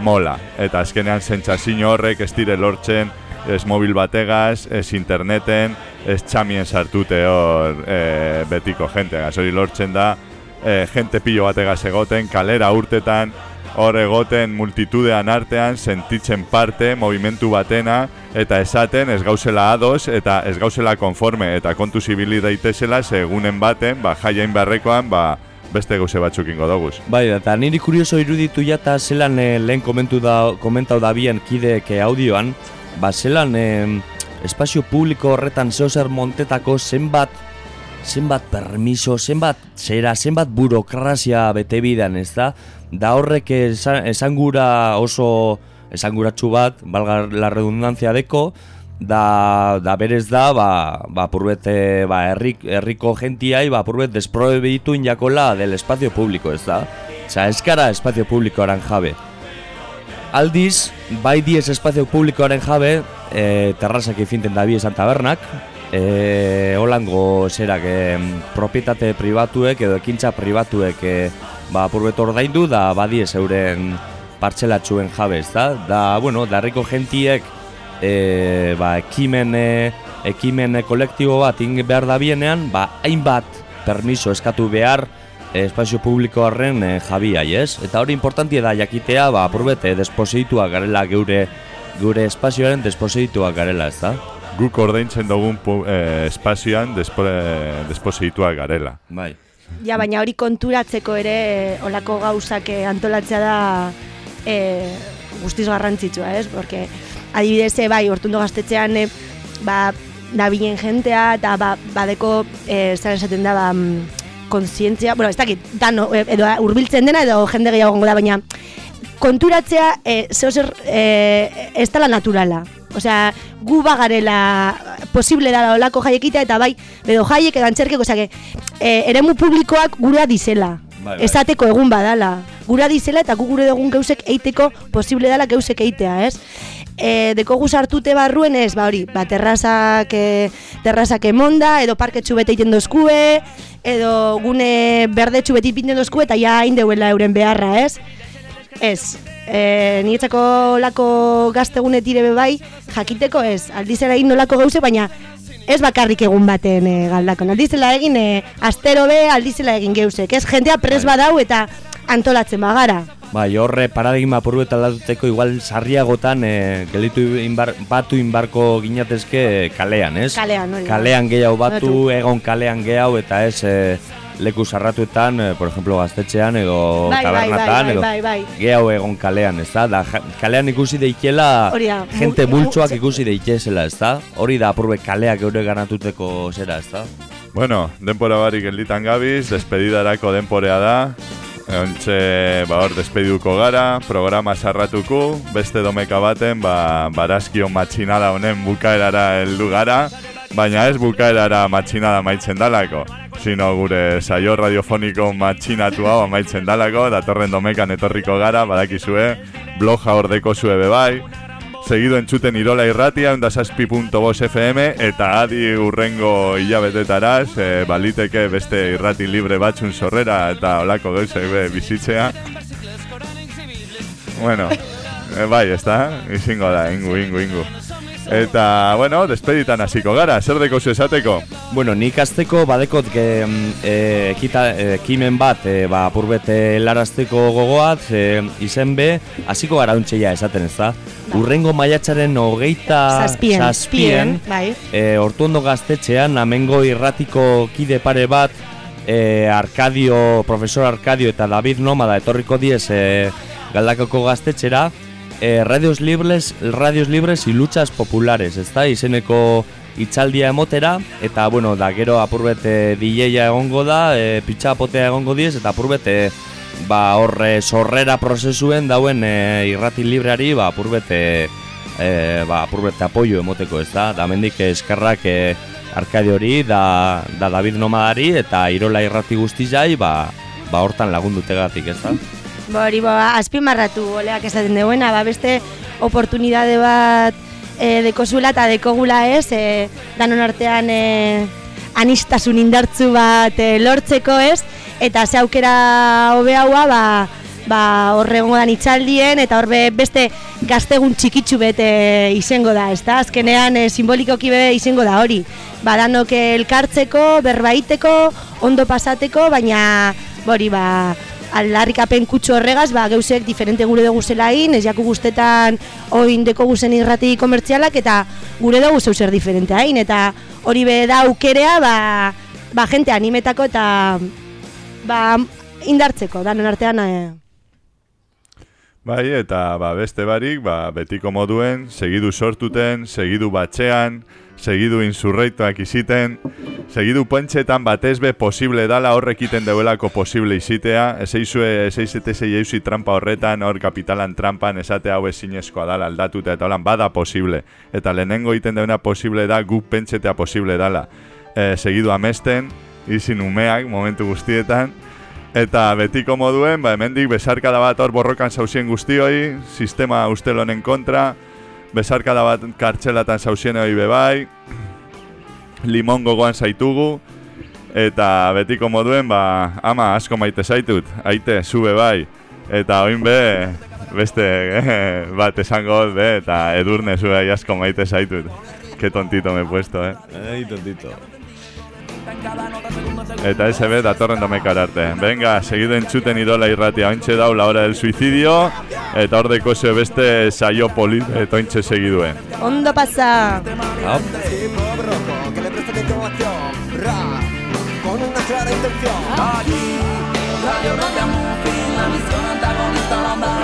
Mola. Eta azkenean sentsazio horrek ez dire lortzen, ez mobil bategaz, ez interneten, ez txamien sartute hor e, betiko genteagaz. Hori lortzen da, e, gente pilo bategaz egoten, kalera urtetan, hor egoten multitudean artean sentitzen parte, movimentu batena, eta esaten ez gauzela ados, eta ez gauzela konforme, eta kontu zibili daitezela, segunen baten, ba, jaiain barrekoan, ba, beste gauze batzuk ingo doguz. Bai, eta niri kurioso iruditu jata zelan eh, lehen komentu da, komentau da bien kideek eh, audioan, ba zelan eh, espazio publiko horretan zeo zer montetako zenbat zenbat permiso, zenbat zera, zenbat burokrazia bete bidan, ez da? Da horrek esan, esangura oso esanguratsu bat, balga la redundancia deko, da, da berez da, ba, ba purbet, eh, ba, herrik, herriko gentiai, ba, purbet desprobebitu injakola del espazio publiko, ez da? Osa, ez gara espazio publikoaren jabe. Aldiz, bai diez espazio publikoaren jabe, e, terrazak ifinten da esan tabernak, e, holango zerak e, propietate pribatuek edo ekintza pribatuek e, ba, purbet ordaindu da badiez euren partxelatxuen jabe, ez da? Da, bueno, darriko gentiek e, ba, ekimen, e, ekimen kolektibo bat ing behar da bienean, ba, hainbat permiso eskatu behar e, espazio publiko horren e, jabiai, ez? Eta hori importantia da jakitea, ba, apurbete, desposituak garela geure gure espazioaren desposituak garela, ez da? Guk ordaintzen dugun eh, espazioan despo, desposituak garela. Bai. Ja, baina hori konturatzeko ere eh, olako gauzak eh, antolatzea da eh, guztiz garrantzitsua, ez? Porque adibidez, bai, hortundo gaztetxean eh, ba, dabilen jentea eta ba, badeko eh, zer esaten da ba, mm, kontzientzia, bueno, ez dakit, dano, edo hurbiltzen dena edo jende gehiago gongo da, baina konturatzea eh, zeo zer eh, ez dela naturala. Osea, gu bagarela posible dala olako jaiekitea eta bai, edo jaiek edo antzerkeko, osea, eh, eremu publikoak gurea dizela. Bai, bai. Esateko egun badala. Gura dizela eta gu gure dugun geusek eiteko posible dala geusek eitea, ez? e, dekogu sartute barruen ez, ba hori, ba, terrazak, e, terrazak emonda, edo parketxu bete iten dozkue, edo gune berdetxu beti pinten dozkue, eta ja hain deuela euren beharra, ez? Ez, e, niretzako lako gaztegune tire be bai, jakiteko ez, aldizera egin nolako gauze, baina ez bakarrik egun baten e, galdakon. Aldizela egin, e, astero be, aldizela egin geuzek, ez? Jentea pres badau eta antolatzen bagara. Bai, horre paradigma puru eta alduteko igual sarriagotan e, gelitu inbar, batu inbarko ginatezke kalean, ez? Kalean, hori. Kalean gehiago batu, Batu. egon kalean gehiago eta ez e, leku sarratuetan, e, por ejemplo, gaztetxean edo Bai, bai, tabernatan bai, edo bai, bai. gehiago egon kalean, ez da? da kalean ikusi deikela gente multzoak ikusi deikezela, ez da? Hori da apurbe kaleak eure ganatuteko zera, ez da? Bueno, denpora barik gelditan gabiz, despedidarako denporea da. Ontxe, ba hor, despediduko gara, programa sarratuko, beste domeka baten, ba, barazkion matxinada honen bukaerara heldu gara, baina ez bukaerara matxinada maitzen dalako, sino gure saio radiofoniko matxinatu hau amaitzen dalako, datorren domekan etorriko gara, badakizue, bloga hor deko zue bebai, Segido entzuten Irola Irratia, ondasazpi.bos FM, eta adi urrengo hilabetetaraz, e, baliteke beste irrati libre batzun sorrera, eta olako gauzek be bizitzea. Bueno, e, bai, ez da? Izingo da, ingu, ingu, ingu. Eta, bueno, despeditan hasiko gara, zer deko zu esateko? Bueno, nik azteko badekot ge, mm, e, ekita, e, ekimen bat e, ba, apurbete larazteko gogoat e, izen be, hasiko gara untxeia esaten ez da. Urrengo maiatzaren hogeita Zazpien, zazpien bai. e, Hortuondo gaztetxean, amengo irratiko kide pare bat, e, Arkadio, profesor Arkadio eta David Nomada etorriko diez e, galdakoko gaztetxera, e, Radios Libres, Radios Libres y Luchas Populares, ez da, izeneko itzaldia emotera, eta, bueno, da, gero apurbete DJ-a egongo da, e, pitxapotea egongo diez, eta apurbete, ba, horre sorrera prozesuen dauen e, irrati libreari, ba, apurbete, e, ba, apurbete apoio emoteko, ez da, da mendik eskerrak e, Arkadio hori, da, da David Nomadari, eta Irola irrati guztizai, ba, ba, hortan lagundutegatik, ez da. Ba, ba, azpimarratu oleak esaten deuena, ba, beste oportunidade bat e, dekozuela eta dekogula ez, e, danon artean e, anistasun indartzu bat e, lortzeko ez, eta ze aukera hobe haua, ba, ba, horre egongo dan itxaldien, eta horbe beste gaztegun txikitsu bete izango da, ezta? Azkenean e, simbolikoki be izango da hori. Ba, danok elkartzeko, berbaiteko, ondo pasateko, baina, hori, ba, aldarrikapen kutsu horregaz, ba, geusek diferente gure dugu zelain, ez jaku guztetan oin deko guzen irrati komertzialak, eta gure dugu zeu zer diferente hain, eta hori be da aukerea, ba, ba, jente animetako eta ba, indartzeko, danon artean, eh, Bai, eta ba, beste barik, ba, betiko moduen, segidu sortuten, segidu batxean, segidu insurreituak iziten, segidu pentsetan batez be posible dala horrek iten deuelako posible izitea, eseizue, eseizetese jeuzi trampa horretan, hor kapitalan trampan, esate hau ezinezkoa dala aldatuta, eta holan bada posible. Eta lehenengo iten deuna posible da, guk pentsetea posible dala. E, segidu amesten, izin umeak, momentu guztietan, Eta betiko moduen, ba, hemendik besarkada bat hor borrokan zauzien guztioi, sistema ustel honen kontra, besarkada bat kartxelatan zauzien hori bebai, limon gogoan zaitugu, eta betiko moduen, ba, ama asko maite zaitut, aite, zube bai, eta oin be, beste bat esango be, eta edurne zube bai asko maite zaitut. Ke tontito me he puesto, eh? Ei, tontito. Eta SB datorren domekar arte. Venga, segido entzuten idola irratia. Ointxe dau la hora del suicidio. Eta hor beste saio polit eta ointxe segiduen. ondo pasa! que le presta atención, rap, con una clara intención. Aquí, Radio Rodia Muffin, la misión antagonista, la